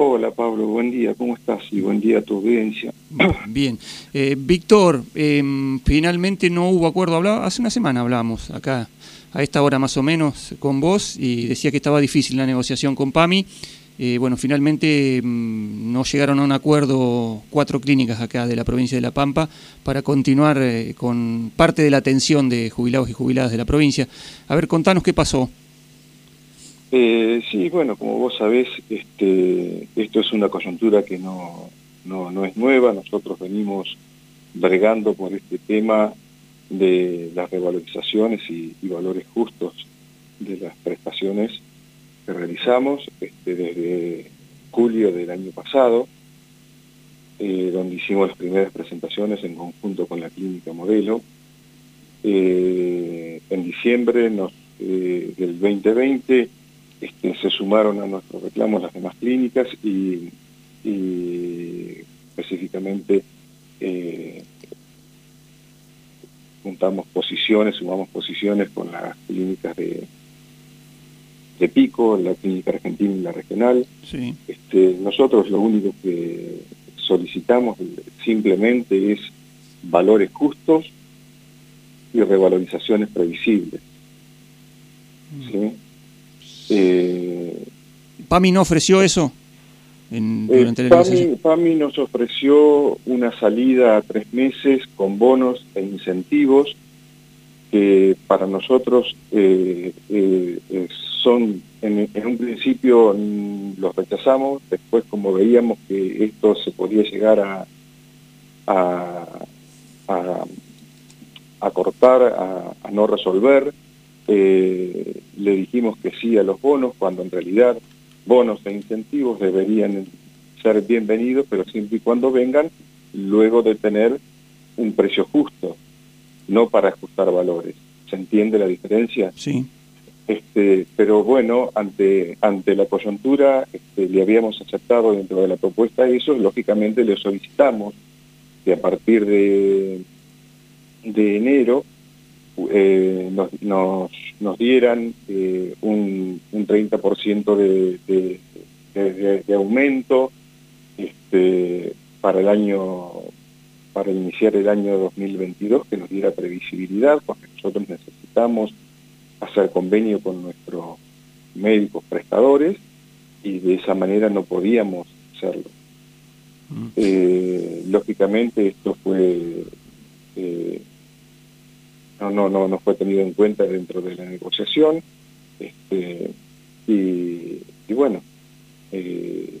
Hola Pablo, buen día, ¿cómo estás? Y buen día a tu audiencia. Bien. Eh, Víctor, em, finalmente no hubo acuerdo, hablaba, hace una semana hablamos acá, a esta hora más o menos, con vos, y decía que estaba difícil la negociación con PAMI. Eh, bueno, finalmente mm, no llegaron a un acuerdo cuatro clínicas acá de la provincia de La Pampa para continuar eh, con parte de la atención de jubilados y jubiladas de la provincia. A ver, contanos qué pasó. Eh, sí, bueno, como vos sabés, este, esto es una coyuntura que no, no, es nueva. Nosotros venimos bregando por este tema de las revalorizaciones y valores justos de las prestaciones que realizamos este, desde julio del año pasado, eh, donde hicimos las primeras presentaciones en conjunto con la Clínica Modelo. Eh, en diciembre del 2020 este, se sumaron a nuestros reclamos las demás clínicas y, y específicamente juntamos posiciones, sumamos posiciones con las clínicas de de Pico, la Clínica Argentina y la Regional. Este, nosotros lo único que solicitamos simplemente es valores justos y revalorizaciones previsibles. Mm. Eh, ¿PAMI no ofreció eso? En, eh, PAMI, PAMI nos ofreció una salida a tres meses con bonos e incentivos que para nosotros eh, eh, son, en, un principio los rechazamos, después como veíamos que esto se podía llegar a, a, cortar, a, no resolver, eh, le dijimos que sí a los bonos, cuando en realidad bonos e incentivos deberían ser bienvenidos, pero siempre y cuando vengan luego de tener un precio justo no para ajustar valores. ¿Se entiende la diferencia? Sí. Este, pero bueno, ante, ante la coyuntura este, le habíamos aceptado dentro de la propuesta eso, lógicamente le solicitamos que a partir de, de enero eh, nos, nos, dieran eh, un, un 30% de, de, de, aumento este, para el año para iniciar el año 2022 que nos diera previsibilidad, porque nosotros necesitamos hacer convenio con nuestros médicos prestadores y de esa manera no podíamos hacerlo. Mm. Eh, lógicamente esto fue no, no, no, no fue tenido en cuenta dentro de la negociación este, y, bueno eh,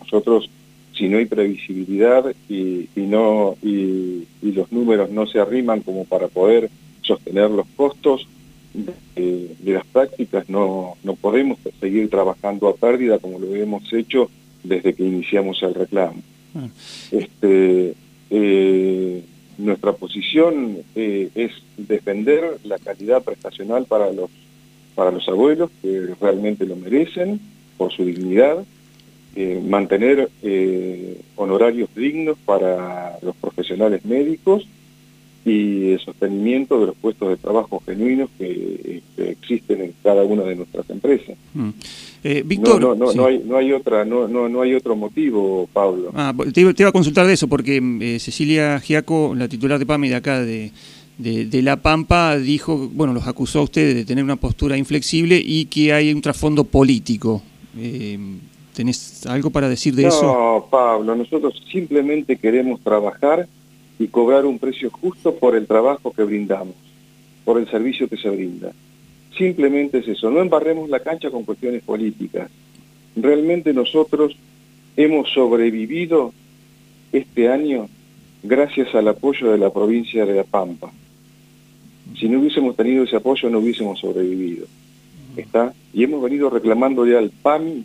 nosotros si no hay previsibilidad y, no y, los números no se arriman como para poder sostener los costos de, las prácticas, no, no podemos seguir trabajando a pérdida como lo hemos hecho desde que iniciamos el reclamo. Ah. Este, eh, nuestra posición eh, es defender la calidad prestacional para los, para los abuelos que realmente lo merecen por su dignidad, eh, mantener eh, honorarios dignos para los profesionales médicos y el sostenimiento de los puestos de trabajo genuinos que, existen en cada una de nuestras empresas. Mm. Eh, Víctor, no, no, no, hay, no hay otra, no, no, no hay otro motivo, Pablo. Ah, te, iba a consultar de eso porque Cecilia Giaco, la titular de PAMI de acá de, de, La Pampa, dijo, bueno, los acusó a ustedes de tener una postura inflexible y que hay un trasfondo político. ¿Tenés algo para decir de eso? No, Pablo, nosotros simplemente queremos trabajar y cobrar un precio justo por el trabajo que brindamos, por el servicio que se brinda. Simplemente es eso, no embarremos la cancha con cuestiones políticas. Realmente nosotros hemos sobrevivido este año gracias al apoyo de la provincia de La Pampa. Si no hubiésemos tenido ese apoyo no hubiésemos sobrevivido. ¿Está? Y hemos venido reclamándole al PAMI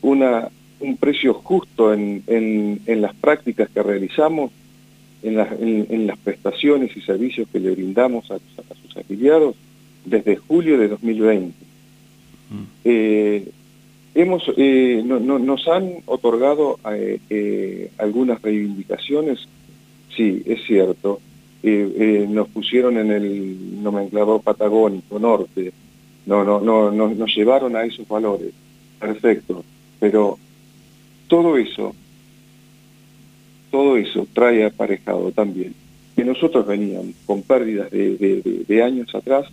una, un precio justo en, en, las prácticas que realizamos, en, en, las prestaciones y servicios que le brindamos a, sus afiliados desde julio de 2020. Mm. Eh, hemos, eh, no, nos han otorgado eh, algunas reivindicaciones, sí, es cierto. nos pusieron en el nomenclador patagónico norte, no, no, no, no, nos llevaron a esos valores. Perfecto pero todo eso, todo eso trae aparejado también que nosotros veníamos con pérdidas de, años atrás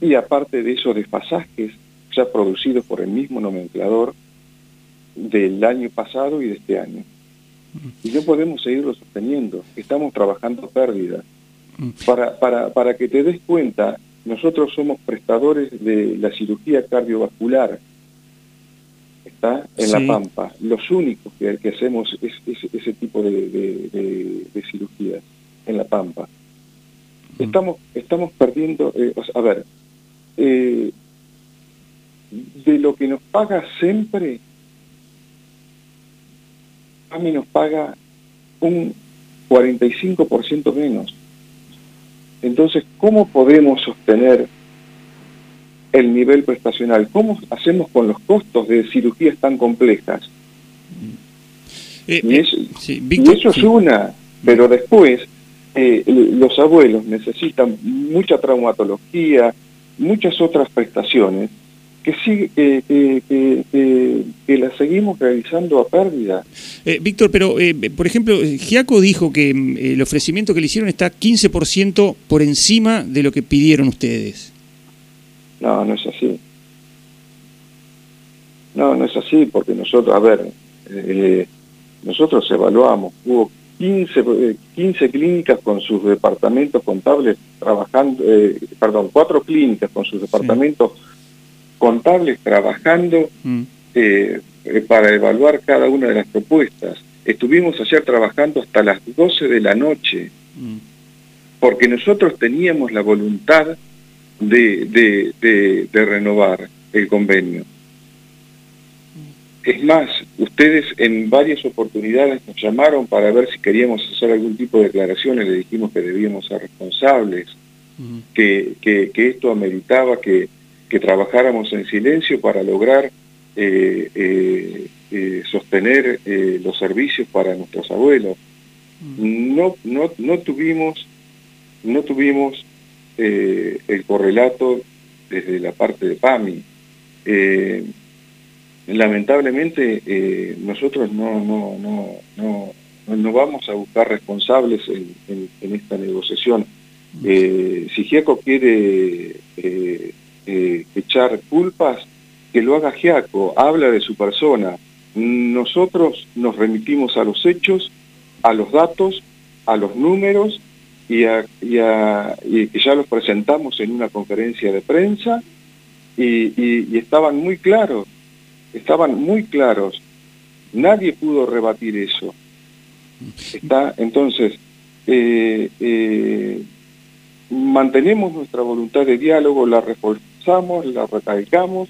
y aparte de esos desfasajes ya producidos por el mismo nomenclador del año pasado y de este año. Y no podemos seguirlo sosteniendo. Estamos trabajando pérdidas. Mm. Para, para, para que te des cuenta, nosotros somos prestadores de la cirugía cardiovascular. Está en La Pampa. Los únicos que, que hacemos es, ese tipo de, de, cirugías en La Pampa. Mm. Estamos, estamos perdiendo, eh, a ver, eh, de lo que nos paga siempre, a mí nos paga un 45% menos. Entonces, ¿cómo podemos sostener el nivel prestacional? ¿Cómo hacemos con los costos de cirugías tan complejas? Eh, y, eso, es una, pero después eh, los abuelos necesitan mucha traumatología, muchas otras prestaciones que, sí, que, las seguimos realizando a pérdida. Eh, Víctor, pero eh, por ejemplo, Giaco dijo que mm, el ofrecimiento que le hicieron está 15% por encima de lo que pidieron ustedes. No, no es así. No, no es así, porque nosotros, a ver, nosotros evaluamos, hubo 15, 15 eh, clínicas con sus departamentos contables trabajando, eh, perdón, cuatro clínicas con sus departamentos contables trabajando mm. eh, para evaluar cada una de las propuestas. Estuvimos ayer trabajando hasta las 12 de la noche, mm. porque nosotros teníamos la voluntad de, de renovar el convenio. Es más, ustedes en varias oportunidades nos llamaron para ver si queríamos hacer algún tipo de declaraciones, le dijimos que debíamos ser responsables, que, que, esto ameritaba que, que, trabajáramos en silencio para lograr eh, eh, eh, sostener los servicios para nuestros abuelos. No, no, no tuvimos, no tuvimos el correlato desde la parte de PAMI lamentablemente eh, nosotros no, no, no, no, vamos a buscar responsables en, esta negociación. Eh, si Giaco quiere eh, echar culpas, que lo haga Giaco, habla de su persona. Nosotros nos remitimos a los hechos, a los datos, a los números y, a, y, que ya los presentamos en una conferencia de prensa y estaban muy claros estaban muy claros. Nadie pudo rebatir eso. Está, entonces, eh, eh, mantenemos nuestra voluntad de diálogo, la reforzamos, la recalcamos,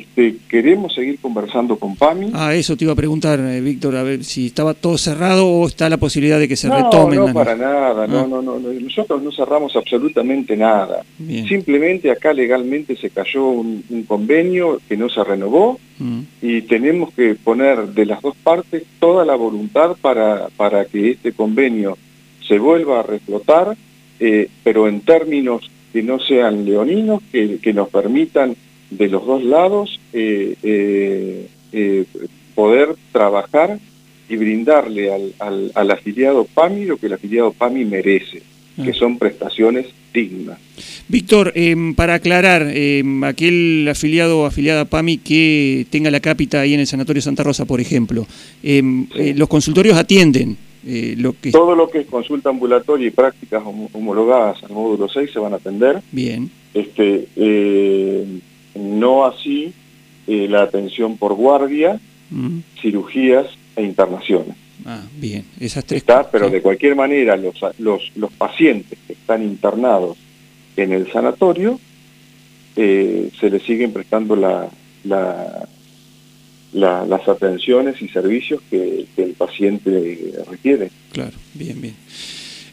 este, queremos seguir conversando con PAMI. Ah, eso te iba a preguntar, eh, Víctor, a ver si estaba todo cerrado o está la posibilidad de que se retomen. No, para nada, no, ah. no, no, nosotros no cerramos absolutamente nada. Simplemente acá legalmente se cayó un, convenio que no se renovó mm. y tenemos que poner de las dos partes toda la voluntad para, para que este convenio se vuelva a reflotar, eh, pero en términos que no sean leoninos, que, que nos permitan de los dos lados eh, eh, eh, poder trabajar y brindarle al, al, afiliado PAMI lo que el afiliado PAMI merece, que ah. son prestaciones dignas. Víctor, para aclarar, aquel afiliado o afiliada PAMI que tenga la cápita ahí en el Sanatorio Santa Rosa, por ejemplo, em, los consultorios atienden lo que... Todo lo que es consulta ambulatoria y prácticas homologadas al módulo 6 se van a atender. Bien. Este, no así eh, la atención por guardia, mm. cirugías e internaciones. Ah, bien, esas tres Está, pero de cualquier manera los, los, los, pacientes que están internados en el sanatorio eh, se les siguen prestando la, la, las atenciones y servicios que, el paciente requiere. Claro, bien, bien.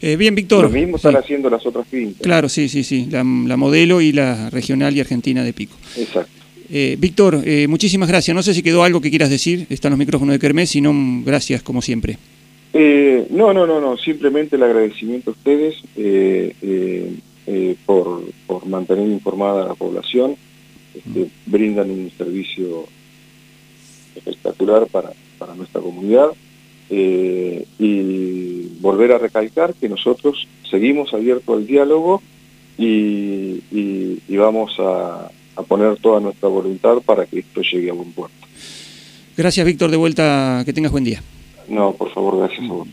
Eh, bien, Víctor. Lo mismo están haciendo las otras clínicas. Claro, sí, sí, sí, la, modelo y la regional y argentina de Pico. Exacto. Eh, Víctor, eh, muchísimas gracias. No sé si quedó algo que quieras decir, están los micrófonos de Kermés, si no, gracias como siempre. no, no, no, no, simplemente el agradecimiento a ustedes por, por, mantener informada a la población, este, brindan un servicio espectacular para, para nuestra comunidad. Eh, y volver a recalcar que nosotros seguimos abiertos al diálogo y, vamos a, a, poner toda nuestra voluntad para que esto llegue a buen puerto. Gracias, Víctor, de vuelta, que tengas buen día. No, por favor, gracias a vos.